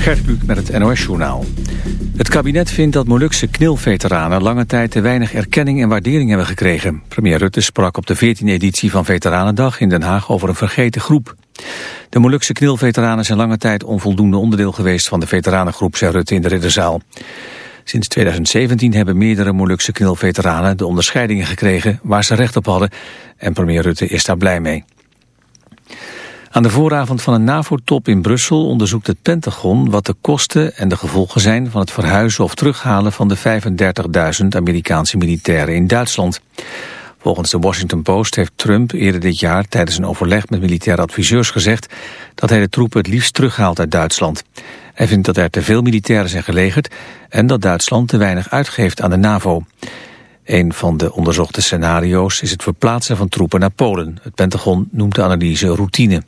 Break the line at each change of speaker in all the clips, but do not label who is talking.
Gert Kluk met het NOS-journaal. Het kabinet vindt dat Molukse knilveteranen lange tijd te weinig erkenning en waardering hebben gekregen. Premier Rutte sprak op de 14e editie van Veteranendag in Den Haag over een vergeten groep. De Molukse knilveteranen zijn lange tijd onvoldoende onderdeel geweest van de veteranengroep, zei Rutte in de Ridderzaal. Sinds 2017 hebben meerdere Molukse knilveteranen de onderscheidingen gekregen waar ze recht op hadden en premier Rutte is daar blij mee. Aan de vooravond van een NAVO-top in Brussel onderzoekt het Pentagon wat de kosten en de gevolgen zijn van het verhuizen of terughalen van de 35.000 Amerikaanse militairen in Duitsland. Volgens de Washington Post heeft Trump eerder dit jaar tijdens een overleg met militaire adviseurs gezegd dat hij de troepen het liefst terughaalt uit Duitsland. Hij vindt dat er te veel militairen zijn gelegerd en dat Duitsland te weinig uitgeeft aan de NAVO. Een van de onderzochte scenario's is het verplaatsen van troepen naar Polen. Het Pentagon noemt de analyse routine.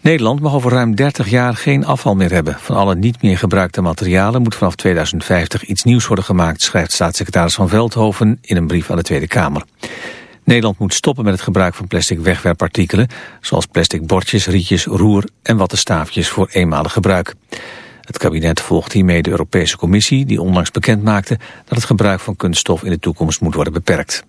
Nederland mag over ruim 30 jaar geen afval meer hebben. Van alle niet meer gebruikte materialen moet vanaf 2050 iets nieuws worden gemaakt, schrijft staatssecretaris Van Veldhoven in een brief aan de Tweede Kamer. Nederland moet stoppen met het gebruik van plastic wegwerpartikelen, zoals plastic bordjes, rietjes, roer en wattenstaafjes voor eenmalig gebruik. Het kabinet volgt hiermee de Europese Commissie, die onlangs bekend maakte dat het gebruik van kunststof in de toekomst moet worden beperkt.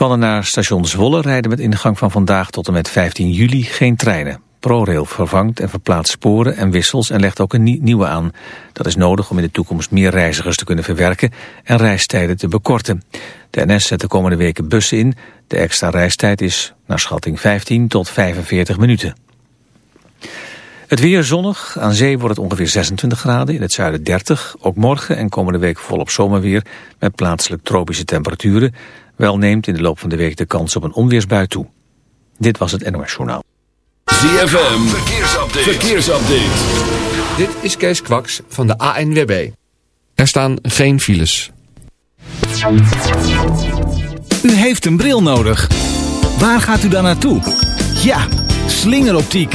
Van naar station Zwolle rijden met ingang van vandaag tot en met 15 juli geen treinen. ProRail vervangt en verplaatst sporen en wissels en legt ook een nieuwe aan. Dat is nodig om in de toekomst meer reizigers te kunnen verwerken en reistijden te bekorten. De NS zet de komende weken bussen in. De extra reistijd is naar schatting 15 tot 45 minuten. Het weer zonnig. Aan zee wordt het ongeveer 26 graden. In het zuiden 30. Ook morgen en komende week volop zomerweer. Met plaatselijk tropische temperaturen. Wel neemt in de loop van de week de kans op een onweersbui toe. Dit was het NOS Journaal.
ZFM. Verkeersupdate. Verkeersupdate.
Dit is Kees Kwaks van de ANWB. Er staan geen files.
U heeft een bril nodig. Waar gaat u dan naartoe? Ja, slingeroptiek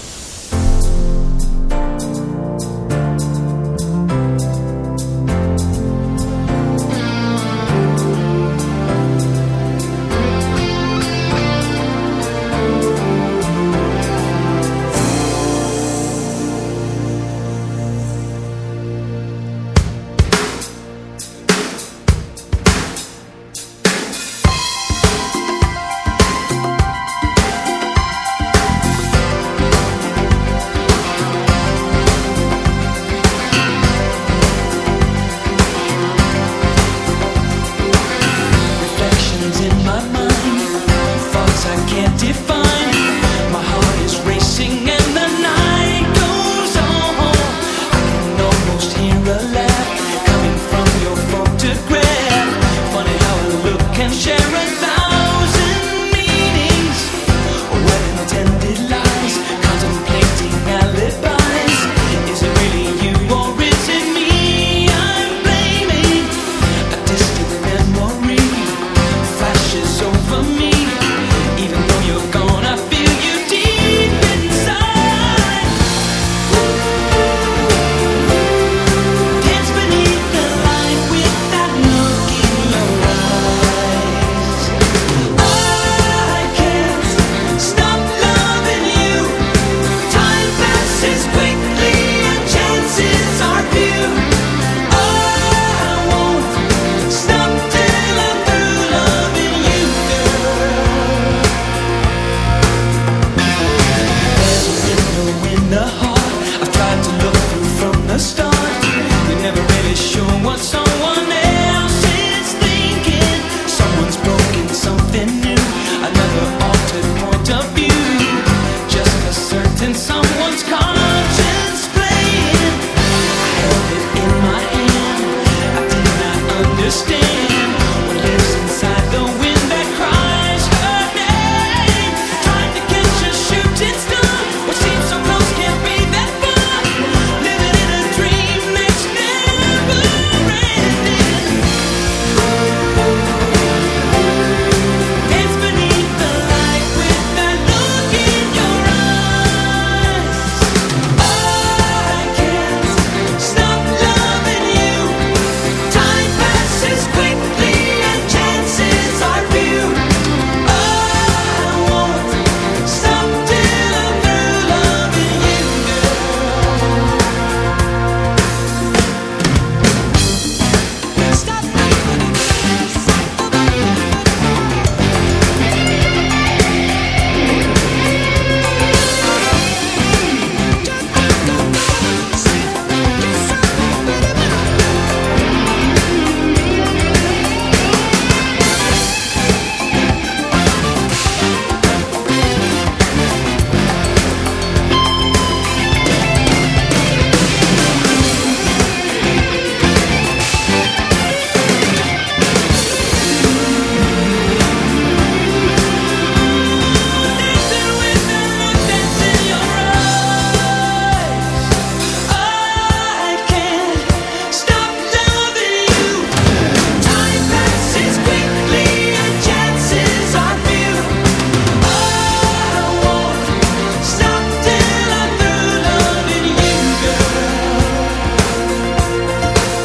what's up?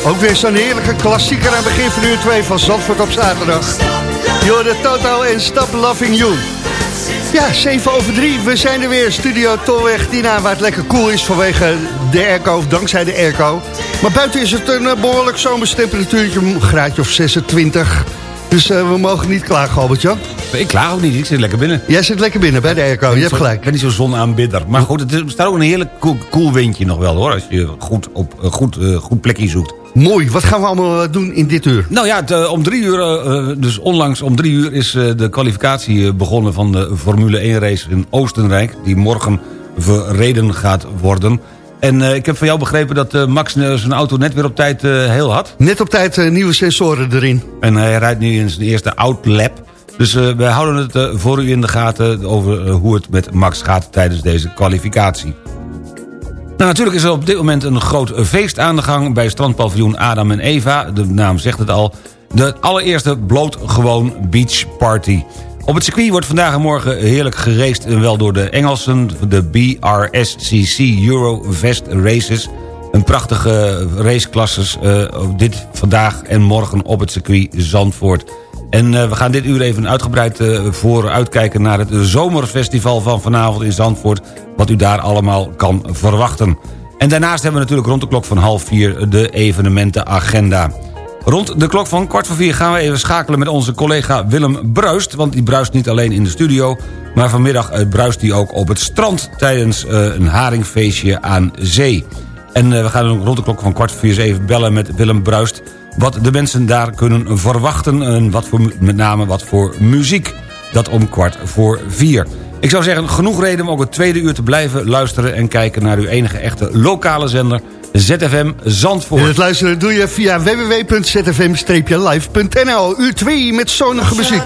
Ook weer zo'n heerlijke klassieker aan het begin van uur 2 van Zandvoort op zaterdag. de Toto en Stop Loving You. Ja, 7 over 3. We zijn er weer. Studio Tolweg Tina, waar het lekker cool is vanwege de airco, of dankzij de airco. Maar buiten is het een eh, behoorlijk zomerstemperatuurtje, een graadje of 26. Dus uh, we mogen niet klagen, Albert-Jan.
Ik klaag ook niet, ik zit lekker binnen.
Jij zit lekker binnen bij de airco, je hebt gelijk. Ik
ben niet zo zonaanbidder. Maar goed, het staat ook een heerlijk koel cool windje nog wel hoor. Als je goed, op, uh, goed, uh, goed plekje zoekt.
Mooi, wat gaan we allemaal doen in dit uur?
Nou ja, het, om drie uur, dus onlangs om drie uur is de kwalificatie begonnen van de Formule 1 race in Oostenrijk. Die morgen verreden gaat worden. En uh, ik heb van jou begrepen dat uh, Max zijn auto net weer op tijd uh, heel had.
Net op tijd nieuwe sensoren erin.
En hij rijdt nu in zijn eerste outlap. Dus we houden het voor u in de gaten over hoe het met Max gaat tijdens deze kwalificatie. Nou, natuurlijk is er op dit moment een groot feest aan de gang... bij strandpaviljoen Adam en Eva. De naam zegt het al. De allereerste blootgewoon beach party. Op het circuit wordt vandaag en morgen heerlijk geraced... en wel door de Engelsen, de BRSCC Eurovest Races. Een prachtige raceklasses dit vandaag en morgen op het circuit Zandvoort. En uh, we gaan dit uur even uitgebreid uh, vooruitkijken... naar het zomerfestival van vanavond in Zandvoort... wat u daar allemaal kan verwachten. En daarnaast hebben we natuurlijk rond de klok van half vier... de evenementenagenda. Rond de klok van kwart voor vier gaan we even schakelen met onze collega Willem Bruist. Want die bruist niet alleen in de studio... maar vanmiddag eh, bruist hij ook op het strand... tijdens een haringfeestje aan zee. En we gaan rond de klok van kwart voor vier even bellen met Willem Bruist... wat de mensen daar kunnen verwachten... en wat voor, met name wat voor muziek. Dat om kwart voor vier. Ik zou zeggen, genoeg reden om ook het tweede uur te blijven luisteren... en kijken naar uw enige echte lokale zender ZFM Zandvoort.
En het luisteren doe je via www.zfm-live.nl. Uur 2 met zonnige muziek.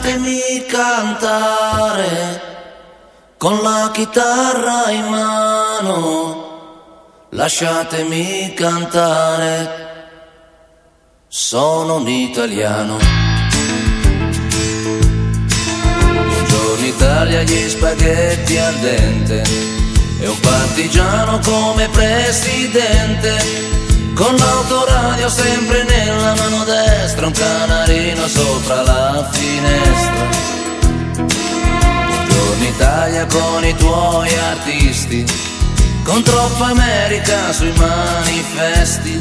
cantare con la chitarra in mano. Lasciatemi cantare. Sono un italiano. Buongiorno Italia, gli spaghetti al dente e un partigiano come presidente, con l'autoradio sempre nella mano destra, un canarino sopra la finestra. Buongiorno Italia con i tuoi artisti, con troppa America sui manifesti,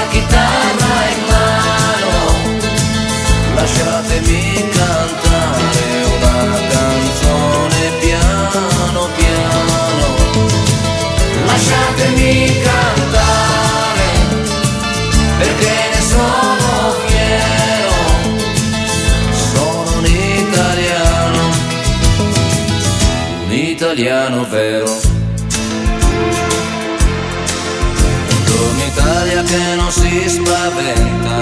Lasciatemi cantare una canzone piano piano. Lasciatemi cantare, perché ne sono fiero, sono un italiano, un italiano vero. Buongiorno Italia che non si spaventa,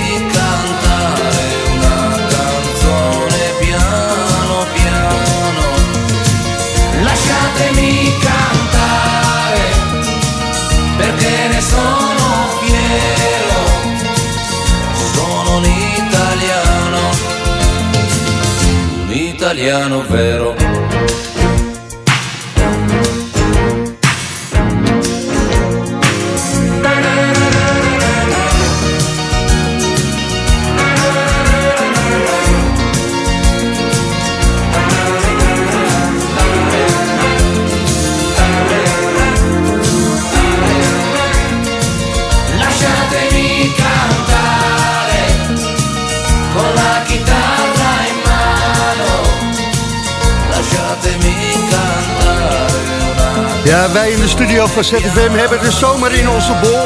italiano vero.
Ja, wij in de studio van ZFM hebben de zomer in onze bol.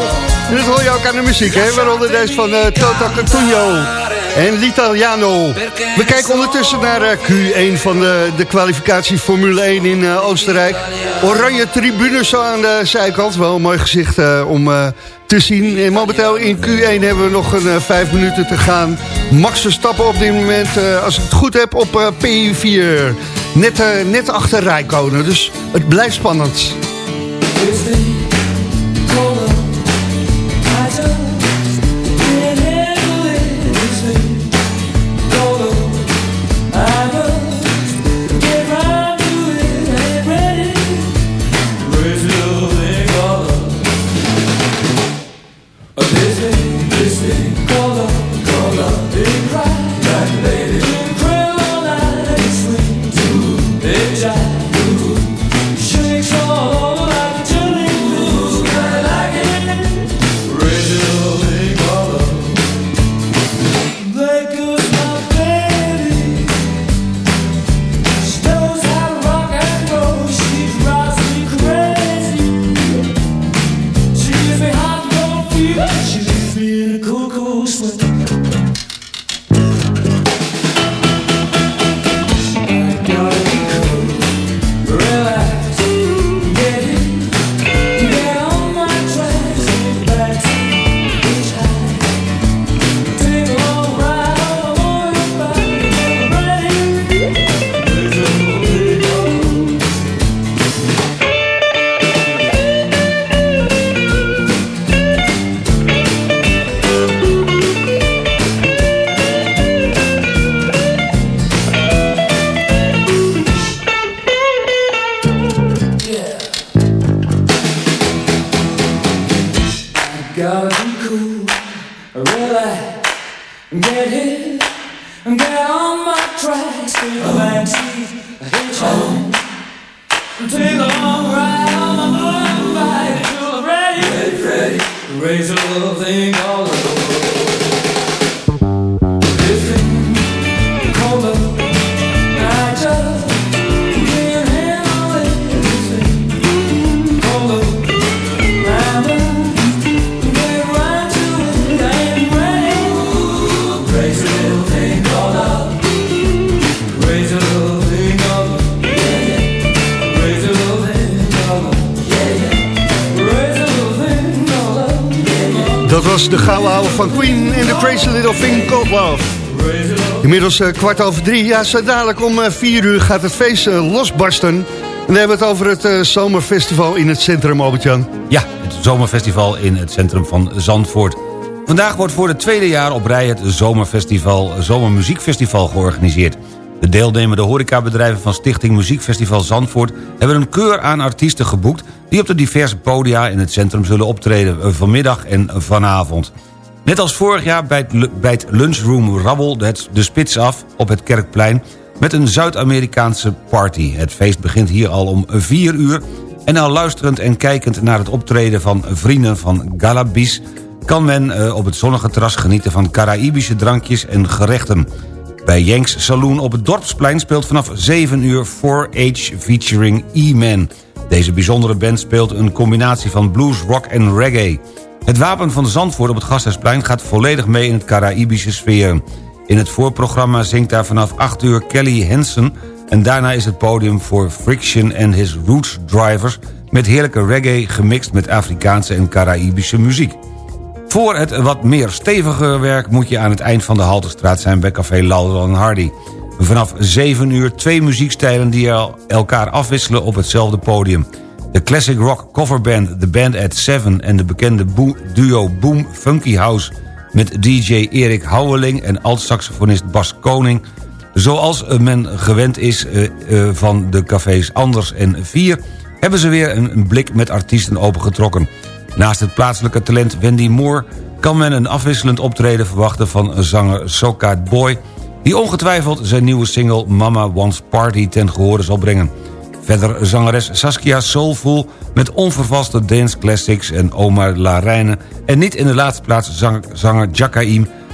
En dat hoor je ook aan de muziek, hè? Waaronder deze van uh, Toto Cantugno en L'Italiano. We kijken ondertussen naar uh, Q1 van de, de kwalificatie Formule 1 in Oostenrijk. Oranje tribunes zo aan de zijkant. Wel een mooi gezicht om te zien. En momenteel in Q1 hebben we nog een vijf minuten te gaan. Max Verstappen op dit moment, als ik het goed heb, op P4. Net, net achter Rijkonen, dus het blijft spannend. Inmiddels uh, kwart over drie. Ja, zo dadelijk om uh, vier uur gaat het feest uh, losbarsten. En dan hebben we het over het zomerfestival in het centrum, Albert-Jan.
Ja, het zomerfestival in het centrum van Zandvoort. Vandaag wordt voor het tweede jaar op rij het zomerfestival, zomermuziekfestival georganiseerd. De deelnemende horecabedrijven van Stichting Muziekfestival Zandvoort... hebben een keur aan artiesten geboekt... die op de diverse podia in het centrum zullen optreden eh, vanmiddag en vanavond. Net als vorig jaar bijt Lunchroom Rabbel de spits af op het Kerkplein... met een Zuid-Amerikaanse party. Het feest begint hier al om 4 uur... en al luisterend en kijkend naar het optreden van vrienden van Galabis... kan men eh, op het zonnige terras genieten van Caraïbische drankjes en gerechten... Bij Jenks Saloon op het Dorpsplein speelt vanaf 7 uur 4H featuring E-Man. Deze bijzondere band speelt een combinatie van blues, rock en reggae. Het wapen van Zandvoort op het Gasthuisplein gaat volledig mee in het Caraïbische sfeer. In het voorprogramma zingt daar vanaf 8 uur Kelly Hansen... en daarna is het podium voor Friction en His Roots Drivers... met heerlijke reggae gemixt met Afrikaanse en Caraïbische muziek. Voor het wat meer stevige werk moet je aan het eind van de Halterstraat zijn... bij Café Lauderdale en Hardy. Vanaf 7 uur twee muziekstijlen die elkaar afwisselen op hetzelfde podium. De classic rock coverband The Band at Seven... en de bekende duo Boom Funky House... met DJ Erik Houweling en alt-saxofonist Bas Koning... Zoals men gewend is uh, uh, van de cafés Anders en Vier... hebben ze weer een blik met artiesten opengetrokken. Naast het plaatselijke talent Wendy Moore... kan men een afwisselend optreden verwachten van zanger Soka Boy... die ongetwijfeld zijn nieuwe single Mama Wants Party ten gehore zal brengen. Verder zangeres Saskia Soulful met onvervaste dance classics en Omar Larijnen... en niet in de laatste plaats zanger, zanger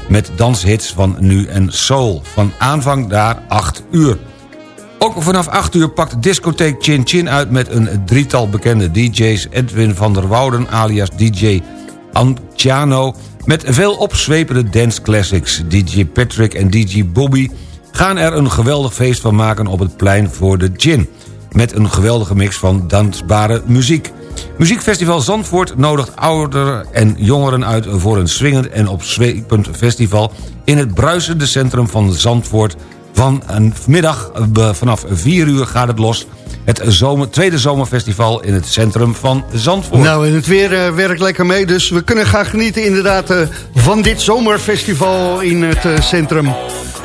met danshits van nu en soul. Van aanvang daar 8 uur. Ook vanaf 8 uur pakt discotheek Chin Chin uit met een drietal bekende DJ's. Edwin van der Wouden alias DJ Anciano... met veel opzwepende dance classics. DJ Patrick en DJ Bobby gaan er een geweldig feest van maken op het plein voor de Gin. Met een geweldige mix van dansbare muziek. Muziekfestival Zandvoort nodigt ouderen en jongeren uit... voor een swingend en opzwepend festival... in het bruisende centrum van Zandvoort. Van een middag eh, vanaf 4 uur gaat het los... Het zomer, tweede zomerfestival in het centrum van Zandvoort.
Nou, en het weer uh, werkt lekker mee, dus we kunnen gaan genieten inderdaad uh, van dit zomerfestival in het centrum.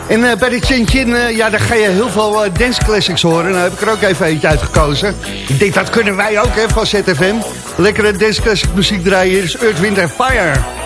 En uh, bij de Chin Chin, uh, ja, daar ga je heel veel uh, dance classics horen. Nou heb ik er ook even eentje uitgekozen. Ik denk, dat kunnen wij ook, hè, van ZFM. Lekkere dance classic muziek draaien. Is Earth, Wind Fire.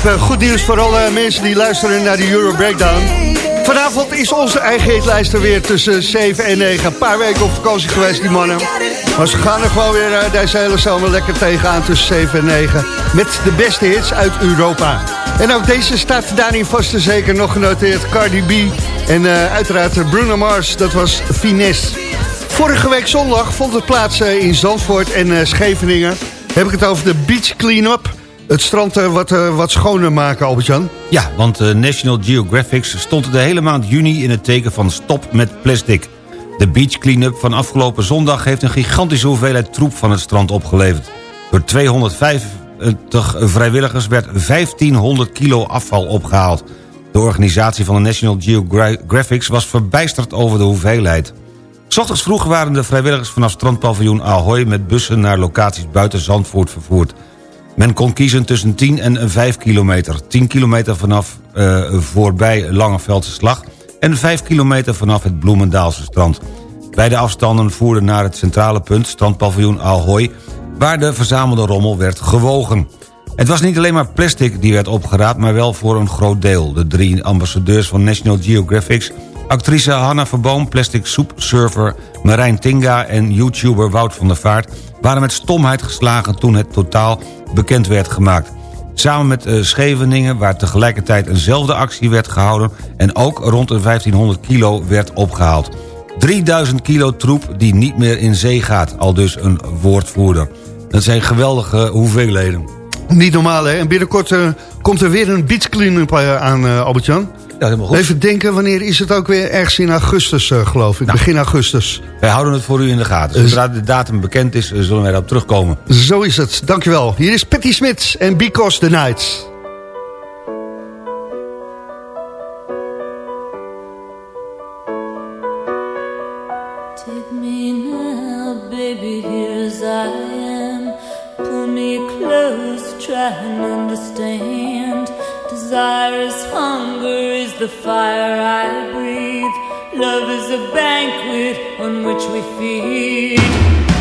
Heb uh, goed nieuws voor alle mensen die luisteren naar de Euro Breakdown. Vanavond is onze eigen hitlijst er weer tussen 7 en 9. Een paar weken op vakantie geweest, die mannen. Maar ze gaan er gewoon weer deze hele zomer lekker tegenaan tussen 7 en 9. Met de beste hits uit Europa. En ook deze staat daarin vast en zeker nog genoteerd. Cardi B en uh, uiteraard Bruno Mars, dat was Finesse. Vorige week zondag vond het plaats in Zandvoort en Scheveningen. Heb ik het over de Beach Cleanup het strand uh, wat, uh, wat schoner maken, Albert-Jan?
Ja, want uh, National Geographic stond de hele maand juni in het teken van stop met plastic. De beach cleanup van afgelopen zondag heeft een gigantische hoeveelheid troep van het strand opgeleverd. Door 250 vrijwilligers werd 1500 kilo afval opgehaald. De organisatie van de National Geographic was verbijsterd over de hoeveelheid. Ochtends vroeg waren de vrijwilligers vanaf strandpaviljoen Ahoy... met bussen naar locaties buiten Zandvoort vervoerd. Men kon kiezen tussen 10 en 5 kilometer. 10 kilometer vanaf uh, voorbij Langeveldse Slag... en 5 kilometer vanaf het Bloemendaalse strand. Beide afstanden voerden naar het centrale punt, strandpaviljoen Ahoy... waar de verzamelde rommel werd gewogen. Het was niet alleen maar plastic die werd opgeraapt... maar wel voor een groot deel. De drie ambassadeurs van National Geographic... actrice Hanna Verboom, plastic soepsurfer Marijn Tinga... en YouTuber Wout van der Vaart waren met stomheid geslagen toen het totaal bekend werd gemaakt. Samen met uh, Scheveningen, waar tegelijkertijd eenzelfde actie werd gehouden... en ook rond de 1500 kilo werd opgehaald. 3000 kilo troep die niet meer in zee gaat, al dus een woordvoerder. Dat zijn geweldige hoeveelheden.
Niet normaal, hè? En binnenkort uh, komt er weer een beach cleanup uh, Even denken, wanneer is het ook weer? Ergens in augustus, uh, geloof ik. Nou, Begin augustus.
Wij houden het voor u in de gaten. Zodra de datum bekend is, zullen wij daarop terugkomen.
Zo is het. Dankjewel. Hier is Patty Smith en Because the Nights.
Take me now, baby, here as I am. Pull me close, try and understand. Desire is the fire I breathe. Love is a banquet on which we feed.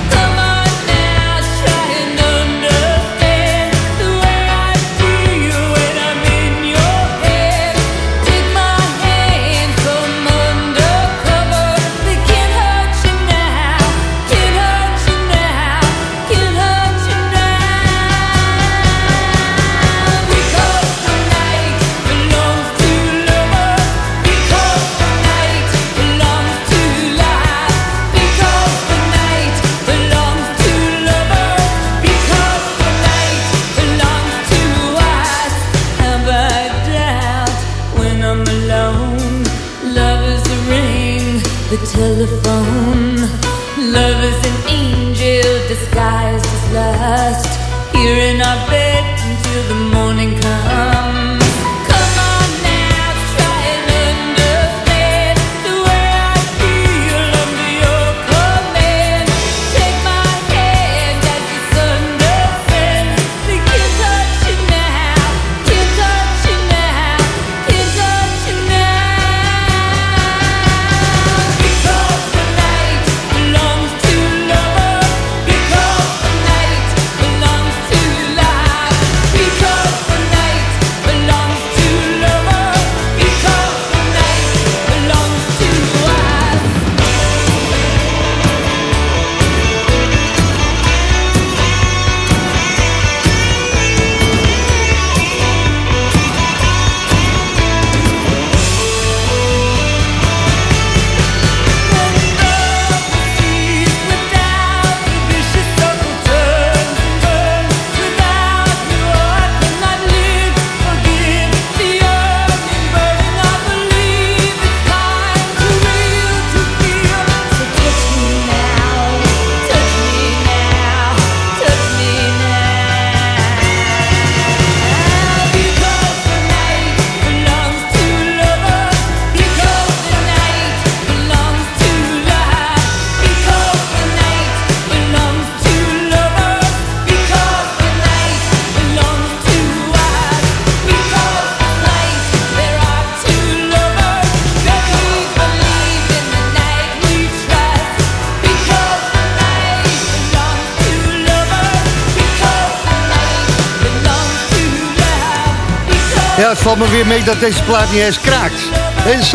Valt me weer mee dat deze plaat niet eens kraakt.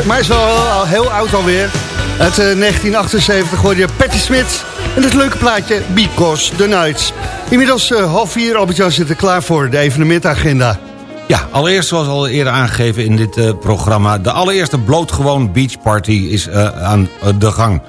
Maar is wel al heel oud alweer. Uit 1978 hoorde je Patti Smith en het leuke plaatje Because the Nights. Inmiddels uh, half vier, Albert-Jan zit er klaar voor, de evenementagenda.
Ja, allereerst zoals al eerder aangegeven in dit uh, programma... de allereerste blootgewoon beach party is aan de gang.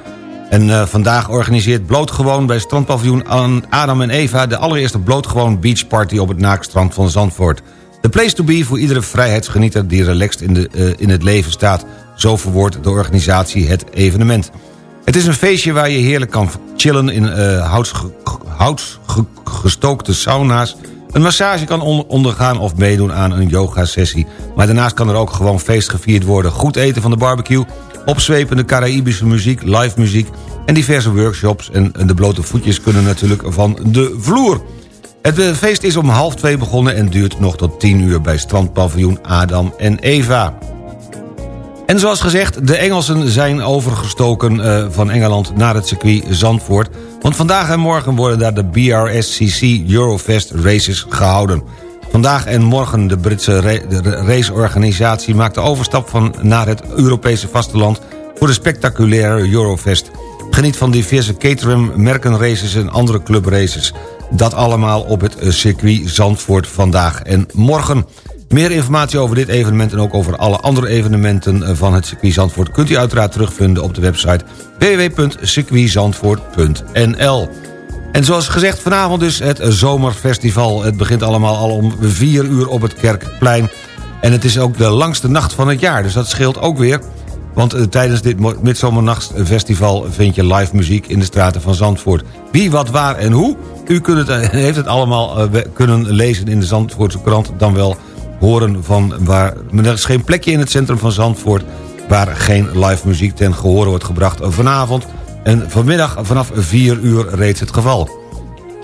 En vandaag organiseert blootgewoon bij strandpaviljoen Adam en Eva... de allereerste blootgewoon beach party op het naakstrand van Zandvoort. De place to be voor iedere vrijheidsgenieter die relaxed in, de, in het leven staat. Zo verwoordt de organisatie het evenement. Het is een feestje waar je heerlijk kan chillen in uh, houtgestookte sauna's... een massage kan ondergaan of meedoen aan een yoga-sessie. Maar daarnaast kan er ook gewoon feest gevierd worden. Goed eten van de barbecue, opzwepende Caraïbische muziek, live muziek... en diverse workshops en de blote voetjes kunnen natuurlijk van de vloer. Het eh, feest is om half twee begonnen en duurt nog tot tien uur... bij strandpaviljoen Adam en Eva. En zoals gezegd, de Engelsen zijn overgestoken uh, van Engeland naar het circuit Zandvoort. Want vandaag en morgen worden daar de BRSCC Eurofest races gehouden. Vandaag en morgen de Britse raceorganisatie maakt de overstap van naar het Europese vasteland... voor de spectaculaire Eurofest. Geniet van diverse Caterham, merkenraces en andere clubraces. Dat allemaal op het circuit Zandvoort vandaag en morgen. Meer informatie over dit evenement en ook over alle andere evenementen eh, van het circuit Zandvoort... kunt u uiteraard terugvinden op de website www.circuitzandvoort.nl. En zoals gezegd, vanavond dus het zomerfestival. Het begint allemaal al om 4 uur op het Kerkplein. En het is ook de langste nacht van het jaar, dus dat scheelt ook weer. Want uh, tijdens dit Midzomernachtfestival vind je live muziek in de straten van Zandvoort. Wie, wat, waar en hoe? U kunt het, uh, heeft het allemaal uh, kunnen lezen in de Zandvoortse krant... dan wel horen van waar... Er is geen plekje in het centrum van Zandvoort... waar geen live muziek ten gehoor wordt gebracht vanavond. En vanmiddag vanaf 4 uur reeds het geval.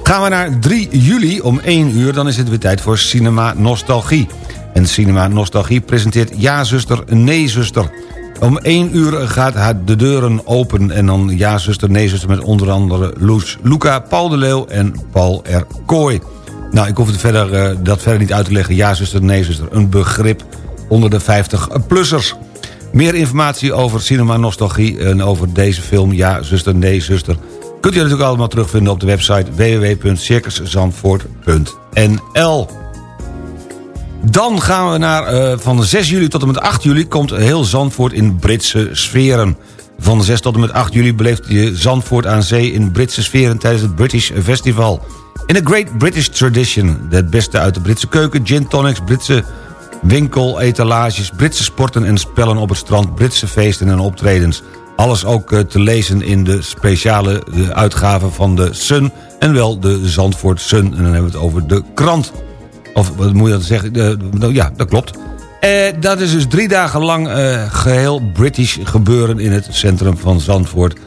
Gaan we naar 3 juli om 1 uur... dan is het weer tijd voor Cinema Nostalgie. En Cinema Nostalgie presenteert Ja Zuster, Nee Zuster... Om 1 uur gaat de deuren open en dan Ja Zuster, Nee Zuster... met onder andere Loes Luca, Paul de Leeuw en Paul R. Nou, ik hoef het verder, uh, dat verder niet uit te leggen. Ja, zuster, nee, zuster. Een begrip onder de 50-plussers. Meer informatie over cinema nostalgie en over deze film... Ja, zuster, nee, zuster... kunt u natuurlijk allemaal terugvinden op de website www.circuszandvoort.nl Dan gaan we naar... Uh, van 6 juli tot en met 8 juli komt heel Zandvoort in Britse sferen. Van 6 tot en met 8 juli beleeft je Zandvoort aan zee in Britse sferen... tijdens het British Festival... In a Great British Tradition. Het beste uit de Britse keuken, gin tonics, Britse winkel, etalages... Britse sporten en spellen op het strand, Britse feesten en optredens. Alles ook eh, te lezen in de speciale uitgave van de Sun... en wel de Zandvoort Sun. En dan hebben we het over de krant. Of wat moet je dat zeggen? Ja, dat klopt. Eh, dat is dus drie dagen lang eh, geheel British gebeuren... in het centrum van Zandvoort...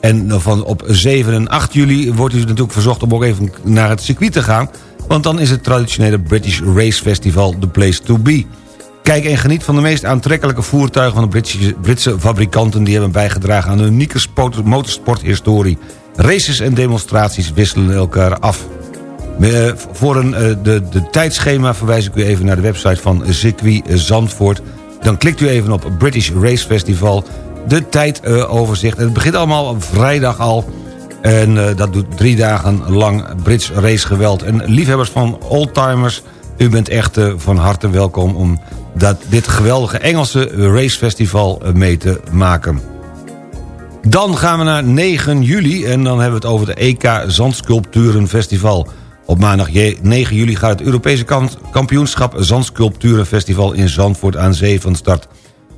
En van op 7 en 8 juli wordt u natuurlijk verzocht om ook even naar het circuit te gaan... want dan is het traditionele British Race Festival the place to be. Kijk en geniet van de meest aantrekkelijke voertuigen van de Britse, Britse fabrikanten... die hebben bijgedragen aan een unieke motorsporthistorie. Races en demonstraties wisselen elkaar af. Eh, voor een, eh, de, de tijdschema verwijs ik u even naar de website van Circuit Zandvoort. Dan klikt u even op British Race Festival de tijdoverzicht. het begint allemaal vrijdag al. En uh, dat doet drie dagen lang Brits racegeweld. En liefhebbers van oldtimers, u bent echt van harte welkom... om dat, dit geweldige Engelse racefestival uh, mee te maken. Dan gaan we naar 9 juli en dan hebben we het over de EK Zandsculpturenfestival. Op maandag 9 juli gaat het Europese kampioenschap Zandsculpturenfestival in Zandvoort aan zee van start...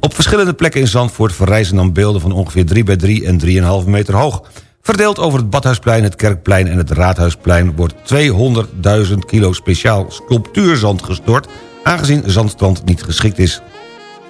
Op verschillende plekken in Zandvoort verrijzen dan beelden van ongeveer 3 bij 3 en 3,5 meter hoog. Verdeeld over het Badhuisplein, het Kerkplein en het Raadhuisplein... wordt 200.000 kilo speciaal sculptuurzand gestort... aangezien zandstrand niet geschikt is.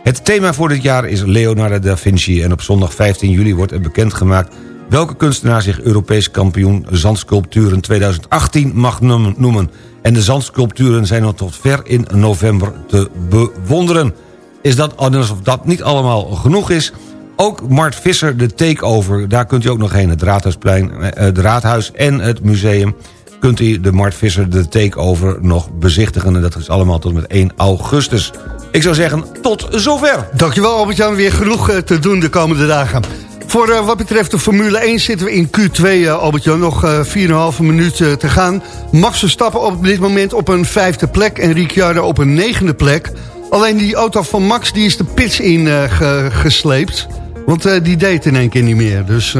Het thema voor dit jaar is Leonardo da Vinci... en op zondag 15 juli wordt er bekendgemaakt... welke kunstenaar zich Europees kampioen zandsculpturen 2018 mag noemen. En de zandsculpturen zijn nog tot ver in november te bewonderen is dat alsof dat niet allemaal genoeg is... Ook Mart Visser, de takeover, daar kunt u ook nog heen. Het Raadhuisplein, eh, het Raadhuis en het museum. kunt u de Mart Visser de takeover nog bezichtigen. En dat is allemaal tot met 1 augustus. Ik zou zeggen, tot zover.
Dankjewel Albert-Jan, weer genoeg eh, te doen de komende dagen. Voor uh, wat betreft de Formule 1 zitten we in Q2, uh, Albert-Jan. Nog uh, 4,5 minuten te gaan. Max Verstappen op dit moment op een vijfde plek... en Ricciardo op een negende plek. Alleen die auto van Max die is de pits in ge gesleept. Want die deed in één keer niet meer. Dus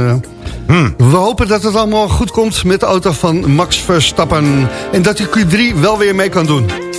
hmm. we hopen dat het allemaal goed komt met de auto van Max Verstappen. En dat hij Q3 wel weer mee kan doen.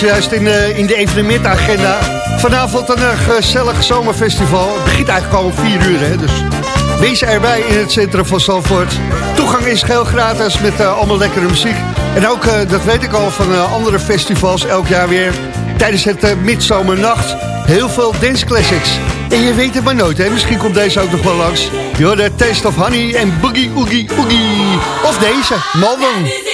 Juist in, uh, in de evenementagenda. Vanavond een uh, gezellig zomerfestival. Het begint eigenlijk al om 4 uur, hè, dus wees erbij in het centrum van Zandvoort. Toegang is heel gratis met uh, allemaal lekkere muziek. En ook, dat weet ik al van andere festivals, elk jaar weer... tijdens het midzomernacht, heel veel dance classics. En je weet het maar nooit, hè? misschien komt deze ook nog wel langs. de Taste of Honey en Boogie Oogie Oogie. Of deze, Malden.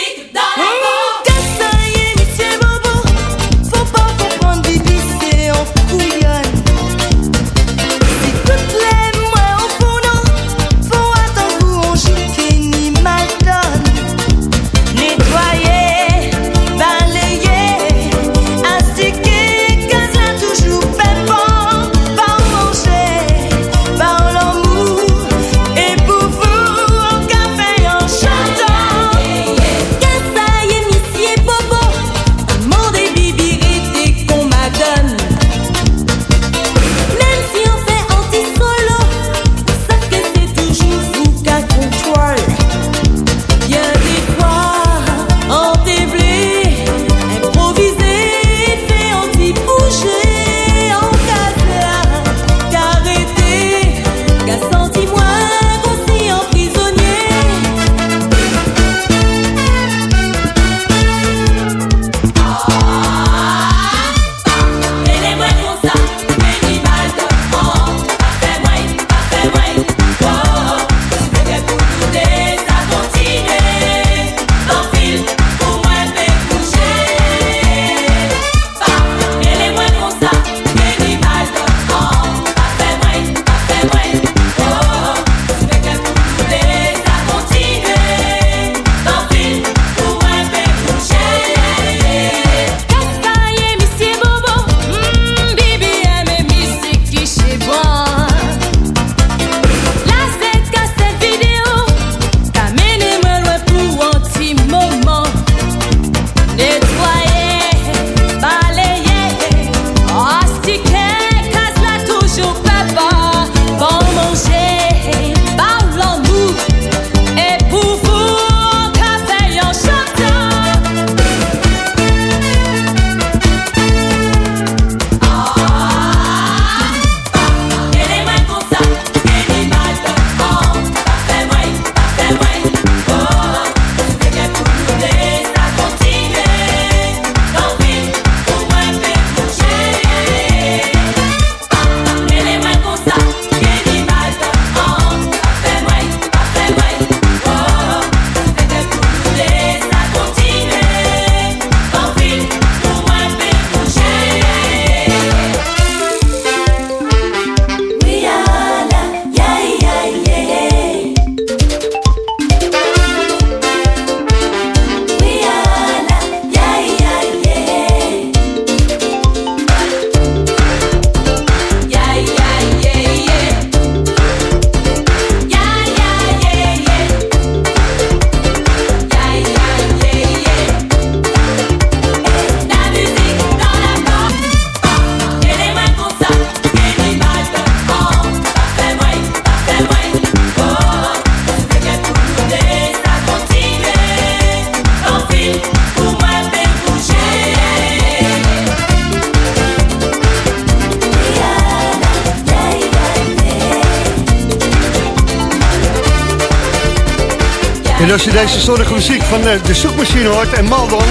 Van eh, de zoekmachine hoort en Maldon...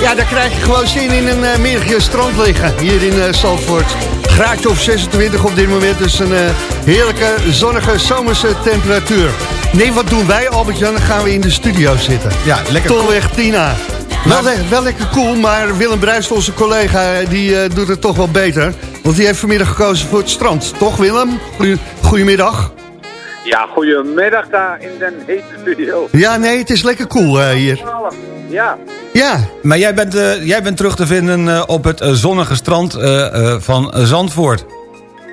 ja, dan krijg je gewoon zin in een uh, middagje strand liggen hier in uh, Zandvoort. Graadje of 26 op dit moment, dus een heerlijke zonnige zomerse temperatuur. Nee, wat doen wij, Albert-Jan? Dan gaan we in de studio zitten.
Ja, lekker
Tolweg Tina. Wel, le wel, lekker cool, maar Willem Bruist, onze collega, die doet het toch wel beter. Want die heeft vanmiddag gekozen voor het strand. Toch, Willem? Goedemiddag.
Ja, goedemiddag daar in den hete studio.
Ja, nee, het is lekker cool uh, hier.
Ja.
Ja.
Maar jij bent, uh, jij bent terug te vinden uh, op het zonnige strand van Zandvoort.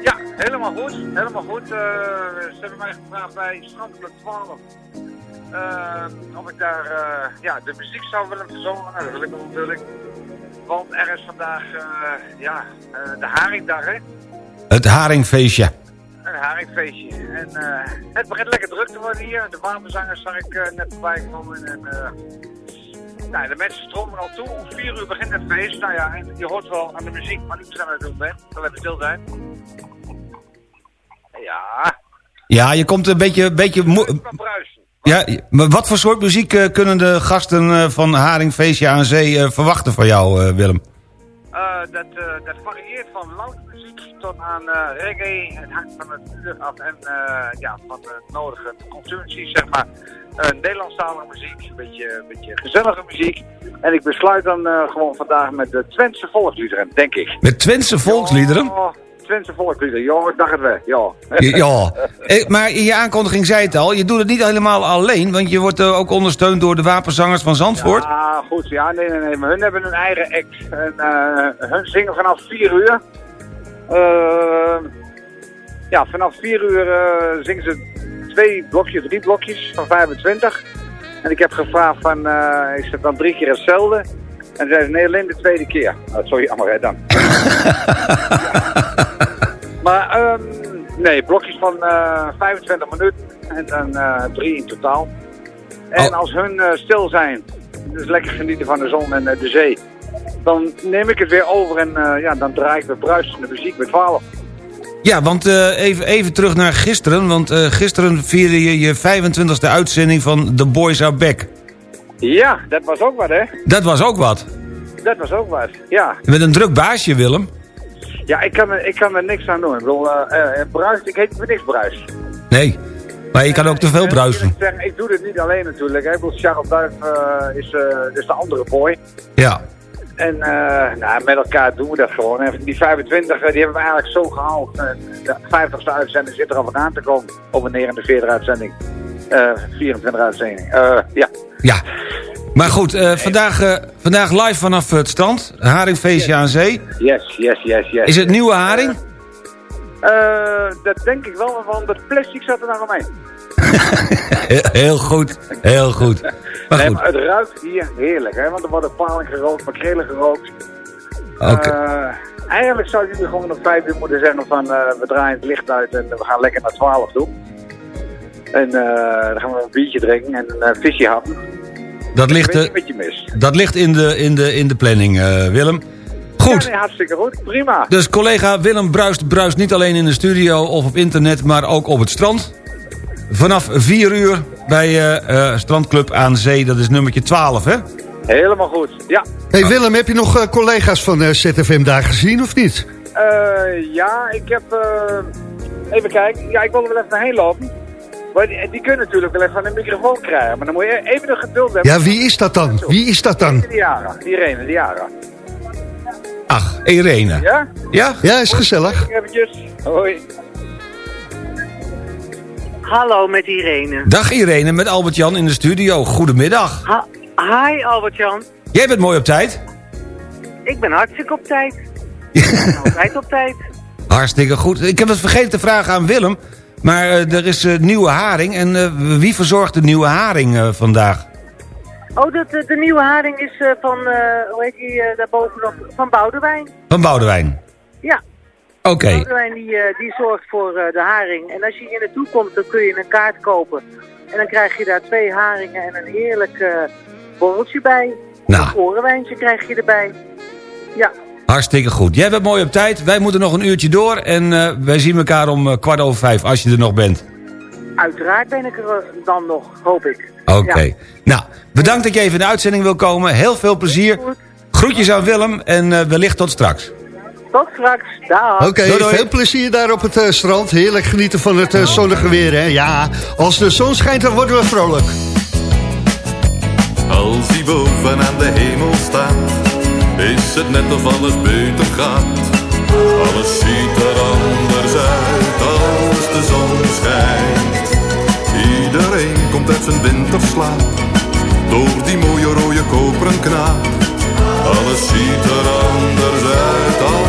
Ja, helemaal goed. Helemaal goed. ze hebben mij gevraagd bij Strandclub 12. of ik daar ja, de muziek zou willen verzorgen. Nou, dat wil ik natuurlijk. Want er is vandaag ja, de haringdag, hè?
Het haringfeestje.
Haringfeestje. En uh, het begint lekker druk te worden hier. De wapenzangers zag ik uh, net voorbij komen. En, uh, nou, de mensen stromen al toe. Om vier uur begint het feest. Nou ja, en je hoort wel aan de muziek maar niet aan het doen ben. Zal even stil zijn. Ja.
Ja, je komt een beetje... Een beetje ja, maar wat voor soort muziek kunnen de gasten van Haringfeestje aan Zee verwachten van jou, Willem?
dat, dat varieert van tot aan uh, reggae. Het hangt van het uur af en uh, ja, van de nodige consumptie, zeg maar. Uh, Nederlandstalige muziek, een beetje, een beetje gezellige muziek. En ik besluit dan gewoon vandaag met de Twentse volksliederen, denk ik.
Met Twentse volksliederen? Ja,
Twentse volksliederen, ja, ik dacht het wel, ja.
ja, maar in je aankondiging zei het al, je doet het niet helemaal alleen, want je wordt ook ondersteund door de wapenzangers van Zandvoort.
Ja, goed, ja, nee, nee, nee, maar hun hebben een eigen act. En hun zingen vanaf 4 uur. Uh, ja, vanaf 4 uur uh, zingen ze twee blokjes, drie blokjes van 25. En ik heb gevraagd van, uh, is het dan drie keer hetzelfde? En ze zei nee, alleen de tweede keer. Oh, sorry, allemaal dan. Maar um, nee, blokjes van 25 minuten en dan drie in totaal. En oh. als hun stil zijn, dus lekker genieten van de zon en de zee dan neem ik het weer over en uh, ja, dan draai ik weer bruisende muziek met 12.
Ja, want uh, even, even terug naar gisteren. Want uh, gisteren vierde je je 25e uitzending van The Boys Are Back.
Ja, dat was ook wat, hè?
Dat was ook wat.
Dat was ook wat, ja.
Met een druk baasje, Willem.
Ja, ik kan er, ik kan er niks aan doen. Ik bedoel, bruis, ik heet me niks bruis.
Nee, maar je kan ook te veel bruisen.
Ik, zeg, ik doe dit niet alleen natuurlijk. Hè. Charles Duif is, is de andere boy.
Ja.
En uh, nou, met elkaar doen we dat gewoon. En die 25, die hebben we eigenlijk zo gehaald. Uh, de 50ste uitzending zit er al aan te komen. Of een 49 uitzending. Uh, 24 uitzending. ja.
Ja. Maar goed, vandaag, vandaag live vanaf het strand. Haringfeestje aan zee.
Yes, yes, yes, yes.
Is het nieuwe haring?
dat denk ik wel, want het plastic zat er nog omheen.
Heel goed, heel goed.
Maar nee, maar het ruikt hier heerlijk, hè? want er worden paling gerookt, makrelen gerookt.
Oké.
Uh, eigenlijk zou jullie gewoon nog vijf uur moeten zeggen van uh, we draaien het licht uit en we gaan lekker naar 12 toe. En uh, dan gaan we een biertje drinken en een visje happen.
Dat ligt, een beetje mis. dat ligt in de, in de, in de planning, Willem. Goed.
Ja, nee, hartstikke goed. Prima.
Dus collega Willem bruist, bruist niet alleen in de studio of op internet, maar ook op het strand. Vanaf 4 uur bij uh, Strandclub aan Zee, dat is nummertje 12, hè?
Helemaal goed, ja.
Hey Willem, heb je nog uh, collega's van uh, ZFM daar gezien of niet?
ja, ik heb... even kijken. Ja, ik wil er wel even heen lopen. Maar die, die, kunnen natuurlijk wel even een microfoon krijgen. Maar dan moet je even nog geduld hebben.
Ja, wie is dat dan? Wie is dat dan?
Diara. Irene Diara.
Ach, Irene.
Ja?
Ja?
Ja, is gezellig.
Eventjes. Hoi.
Hallo met Irene.
Dag Irene, met Albert-Jan in de studio. Goedemiddag.
Ha Hi Albert-Jan.
Jij bent mooi op tijd.
Ik ben hartstikke op tijd. Ik ben altijd op tijd.
Hartstikke goed. Ik heb het vergeten te vragen aan Willem. Maar uh, er is uh, nieuwe haring. En uh, wie verzorgt de nieuwe haring vandaag?
Oh, de, de, de, nieuwe haring is van, hoe heet die daarbovenop? Van Boudewijn.
Van Boudewijn?
Ja.
Oké.
Okay. Die, uh, die zorgt voor uh, de haring. En als je hier naartoe komt, dan kun je een kaart kopen. En dan krijg je daar twee haringen en een heerlijk uh, borreltje bij.
Nou.
Een orenwijntje krijg je erbij. Ja.
Hartstikke goed. Jij bent mooi op tijd. Wij moeten nog een uurtje door. En wij zien elkaar om kwart over vijf, als je er nog bent.
uiteraard ben ik er dan nog, hoop ik.
Oké.
Ja.
Nou, bedankt dat je even in de uitzending wil komen. Heel veel plezier. Groetjes aan Willem en eh, wellicht tot straks.
Tot straks. Dag.
Oké,
doei.
veel plezier daar op het eh, strand. Heerlijk genieten van het eh, zonnige weer, hè. Ja, als de zon schijnt, dan worden we vrolijk.
Als hij boven aan de hemel staat, is het net of alles beter gaat. Alles ziet er anders uit als de zon schijnt. Iedereen komt uit zijn winterslaap, door die mooie rode koperen knaap. Alles ziet er anders uit als de zon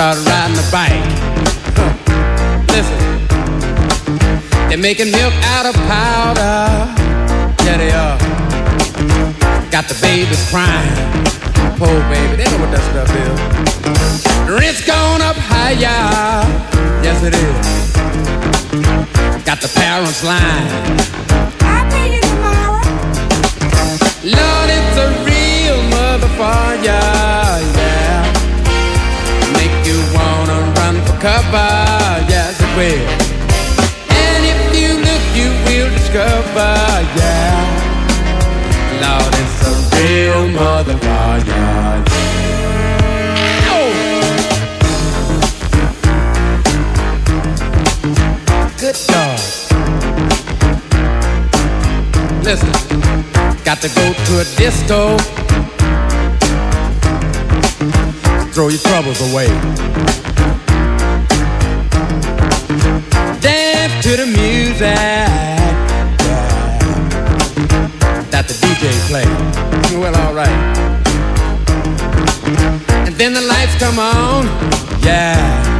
Started riding a bike. Listen, they're making milk out of powder. Yeah, they are. Got the babies crying. Poor baby, they know what that stuff is. Rent's gone up higher. Yes, it is. Got the parents lying. I'll pay you tomorrow. Lord, it's a real motherfucker. Yeah. Run for cover. Yes, it will. And if you look, you will discover. Yeah. Lord, it's a real motherfucker. Good God. Listen, got to go to a disco. Throw your troubles away. To the music that the DJ plays. Well, alright. And then the lights come on. Yeah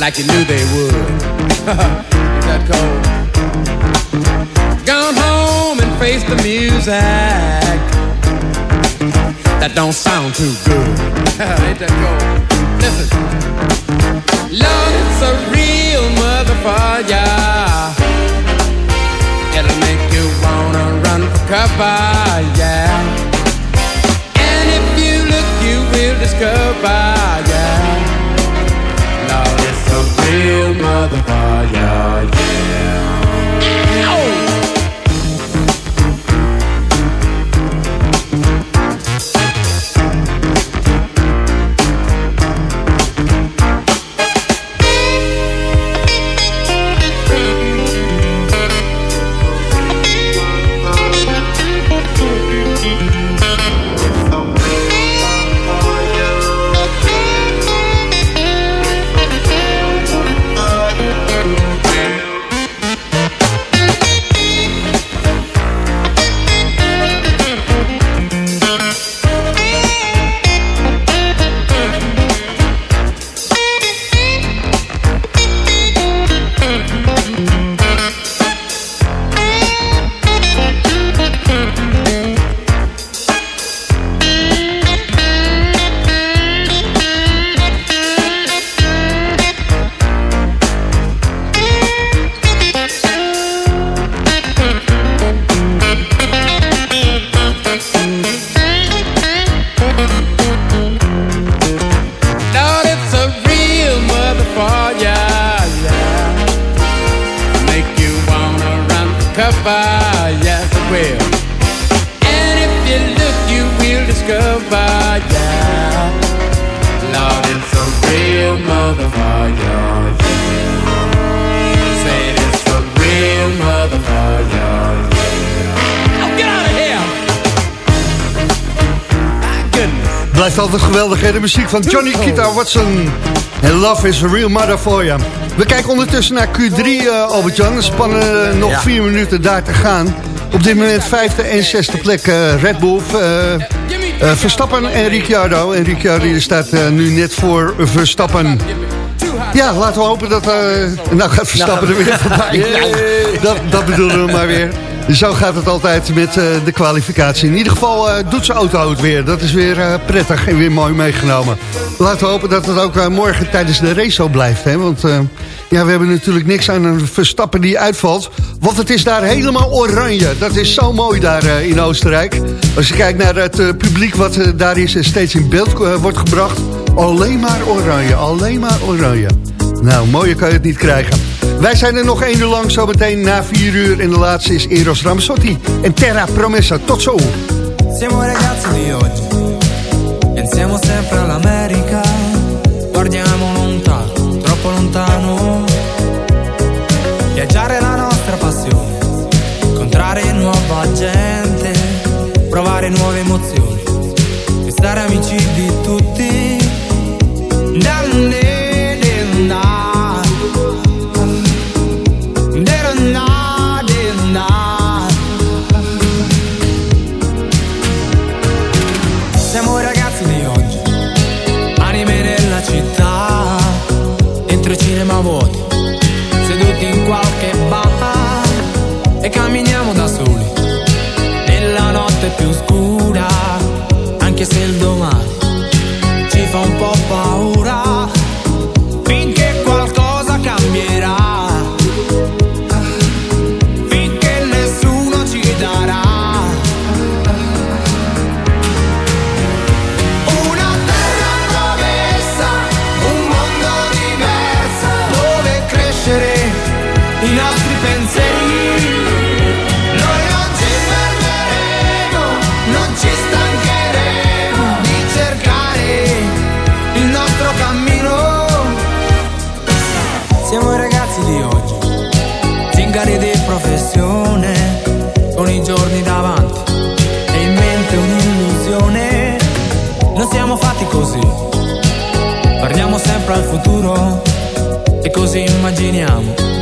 like you knew they would. Ain't that cold? Gone home and face the music. That don't sound too good. Ain't that cold? Listen. It's a real motherfucker. It'll make you wanna run for cover, yeah. And if you look, you will discover, yeah. Lord, it's a real motherfucker,
De muziek van Johnny Kita Watson. En Love is a Real Mother for you. We kijken ondertussen naar Q3, eh, Albert-Jan. Er spannen nog
Ja.
vier minuten daar te gaan. Op dit moment vijfde en zesde plek eh, Red Bull. eh, Verstappen en Ricciardo. En Ricciardo staat eh, nu net voor Verstappen. Ja, laten we hopen dat... eh, nou gaat Verstappen er weer voorbij. Nou, dat, dat bedoelen we maar weer. Zo gaat het altijd met eh, de kwalificatie. In ieder geval eh, doet zijn auto het weer. Dat is weer eh, prettig en weer mooi meegenomen. Laten we hopen dat het ook morgen tijdens de race zo blijft. Hè? Want ja, we hebben natuurlijk niks aan een Verstappen die uitvalt. Want het is daar helemaal oranje. Dat is zo mooi daar in Oostenrijk. Als je kijkt naar het publiek wat daar is steeds in beeld wordt gebracht. Alleen maar oranje, alleen maar oranje. Nou, mooier kan je het niet krijgen. Wij zijn er nog één uur lang, zometeen na vier uur. En de laatste is Eros Ramazzotti en Terra Promessa. Tot zo.
Siamo ragazzi di oggi, pensiamo sempre all'America, guardiamo lontano, troppo lontano. Viaggiare è la nostra passione, incontrare nuova gente, provare nuove emozioni, e stare amici di tutti. I nostri pensieri. Noi non ci fermeremo, non ci stancheremo di cercare il nostro cammino. Siamo i ragazzi di oggi, zingari di professione, con i giorni davanti e in mente un'illusione. Non siamo fatti così, guardiamo sempre al futuro e così immaginiamo